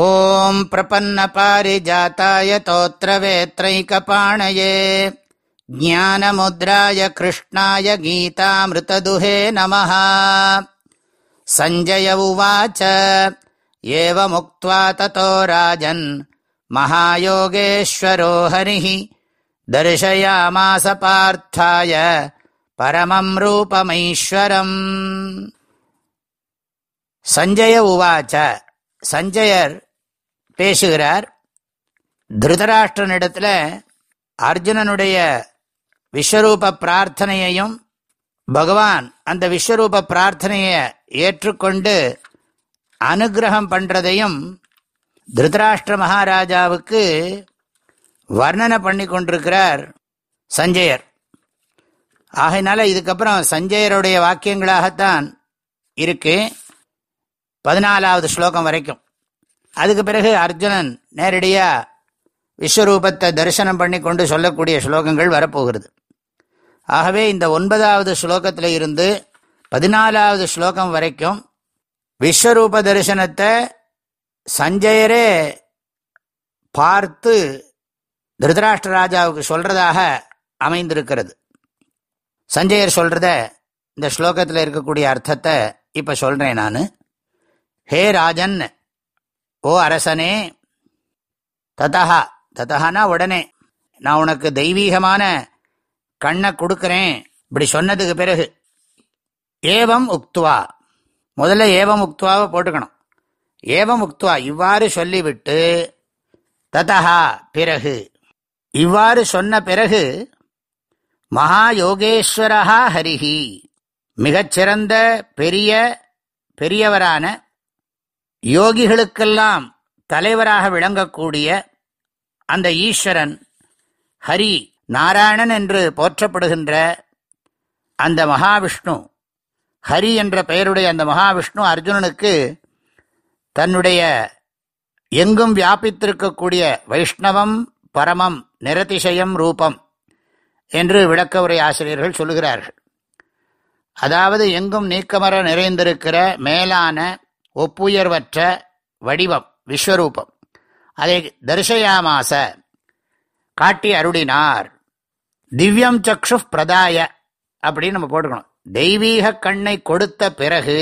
ॐ प्रपन्नपारिजाताय तोत्रवेत्रैकपाणये ज्ञानमुद्राय कृष्णाय गीतामृतदुहे नमः सञ्जय उवाच एवमुक्त्वा ततो राजन् महायोगेश्वरो हरिः दर्शयामास पार्थाय परमम् रूपमैश्वरम् सञ्जय उवाच சஞ்சயர் பேசுகிறார் திருதராஷ்டிரனிடத்தில் அர்ஜுனனுடைய விஸ்வரூப பிரார்த்தனையையும் பகவான் அந்த விஸ்வரூப பிரார்த்தனையை ஏற்றுக்கொண்டு அனுகிரகம் பண்ணுறதையும் திருதராஷ்டிர மகாராஜாவுக்கு வர்ணனை பண்ணி கொண்டிருக்கிறார் சஞ்சயர். ஆகையினால இதுக்கப்புறம் சஞ்சயருடைய வாக்கியங்களாகத்தான் இருக்குது பதினாலாவது ஸ்லோகம் வரைக்கும். அதுக்கு பிறகு அர்ஜுனன் நேரடியாக விஸ்வரூபத்தை தரிசனம் பண்ணி கொண்டு சொல்லக்கூடிய ஸ்லோகங்கள் வரப்போகிறது. ஆகவே இந்த ஒன்பதாவது ஸ்லோகத்தில் இருந்து பதினாலாவது ஸ்லோகம் வரைக்கும் விஸ்வரூப தரிசனத்தை சஞ்சயரே பார்த்து திருதராஷ்டிர ராஜாவுக்கு சொல்றதாக அமைந்திருக்கிறது. சஞ்சயர் சொல்றத இந்த ஸ்லோகத்தில் இருக்கக்கூடிய அர்த்தத்தை இப்போ சொல்கிறேன் நான். ஹே ராஜன். ஓ அரசனே. ததஹா. ததஹானா உடனே நான் உனக்கு தெய்வீகமான கண்ணை கொடுக்குறேன். இப்படி சொன்னதுக்கு பிறகு ஏவம் உக்துவா. முதல்ல ஏவம் உக்துவாவை போட்டுக்கணும். ஏவம் உக்துவா இவ்வாறு சொல்லிவிட்டு ததா பிறகு. இவ்வாறு சொன்ன பிறகு மகா யோகேஸ்வரஹா ஹரிஹி. மிகச்சிறந்த பெரிய பெரியவரான யோகிகளுக்கெல்லாம் தலைவராக விளங்கக்கூடிய அந்த ஈஸ்வரன் ஹரி நாராயணன் என்று போற்றப்படுகின்ற அந்த மகாவிஷ்ணு. ஹரி என்ற பெயருடைய அந்த மகாவிஷ்ணு அர்ஜுனனுக்கு தன்னுடைய எங்கும் வியாபித்திருக்கக்கூடிய வைஷ்ணவம் பரமம் நிரதிசயம் ரூபம் என்று விளக்க உரை ஆசிரியர்கள் சொல்கிறார்கள் அதாவது எங்கும் நீக்கமர நிறைந்திருக்கிற மேலான ஒப்புயர்வற்ற வடிவம் விஸ்வரூபம். அதை தரிசயாமாச காட்டி அருளினார். திவ்யம் சக்ஷு பிரதாய அப்படின்னு நம்ம போட்டுக்கணும். தெய்வீக கண்ணை கொடுத்த பிறகு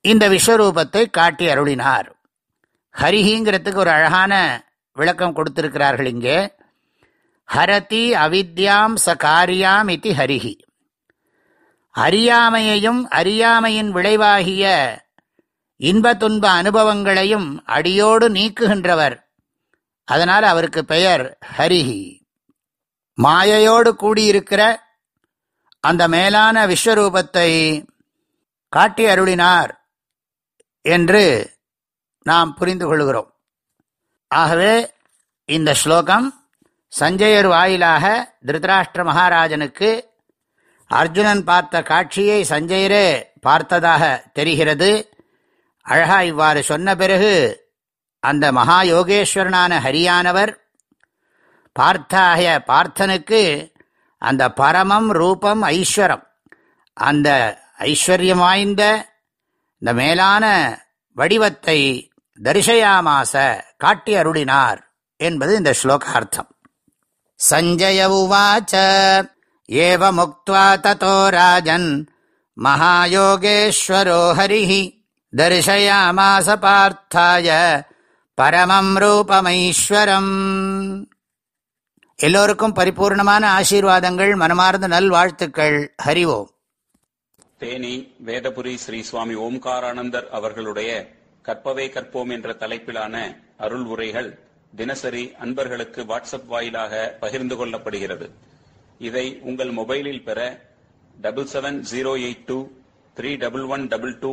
இந்த விஸ்வரூபத்தை காட்டி அருளினார். ஹரிஹிங்கிறதுக்கு ஒரு அழகான விளக்கம் கொடுத்திருக்கிறார்கள் இங்கே. ஹரதி அவித்யாம் ச காரியாம் இது ஹரிஹி. அறியாமையையும் அறியாமையின் விளைவாகிய இன்ப துன்ப அனுபவங்களையும் அடியோடு நீக்குகின்றவர். அதனால் அவருக்கு பெயர் ஹரிஹி. மாயையோடு கூடியிருக்கிற அந்த மேலான விஸ்வரூபத்தை காட்டி அருளினார் என்று நாம் புரிந்து கொள்கிறோம். ஆகவே இந்த ஸ்லோகம் சஞ்சயர் வாயிலாக திருதராஷ்டிர மகாராஜனுக்கு அர்ஜுனன் பார்த்த காட்சியை சஞ்சயரே பார்த்ததாக தெரிகிறது. அழகா இவ்வாறு சொன்ன பிறகு அந்த மகா யோகேஸ்வரனான ஹரியானவர் பார்த்தாகிய பார்த்தனுக்கு அந்த பரமம் ரூபம் ஐஸ்வரம் அந்த ஐஸ்வர்யம் வாய்ந்த இந்த மேலான வடிவத்தை தரிசயாமாச காட்டி அருளினார் என்பது இந்த ஸ்லோகார்த்தம். சஞ்சய உவாச்ச ஏவமுக்த்வா ததோ ராஜன் மகாயோகேஸ்வரோ ஹரிஹி. தரிசயாமாச பார்த்தாய பரமம் ரூபமைஸ்வரம். எல்லோருக்கும் பரிபூர்ணமான ஆசீர்வாதங்கள் மனமார்ந்த நல்வாழ்த்துக்கள். ஹரிவோம் தேனி வேதபுரி ஸ்ரீ சுவாமி ஓம்காரானந்தர் அவர்களுடைய கற்பவே கற்போம் என்ற தலைப்பிலான அருள் உரைகள் தினசரி அன்பர்களுக்கு வாட்ஸ்அப் வாயிலாக பகிர்ந்து கொள்ளப்படுகிறது. இதை உங்கள் மொபைலில் பெற double seven zero eight two three double one double two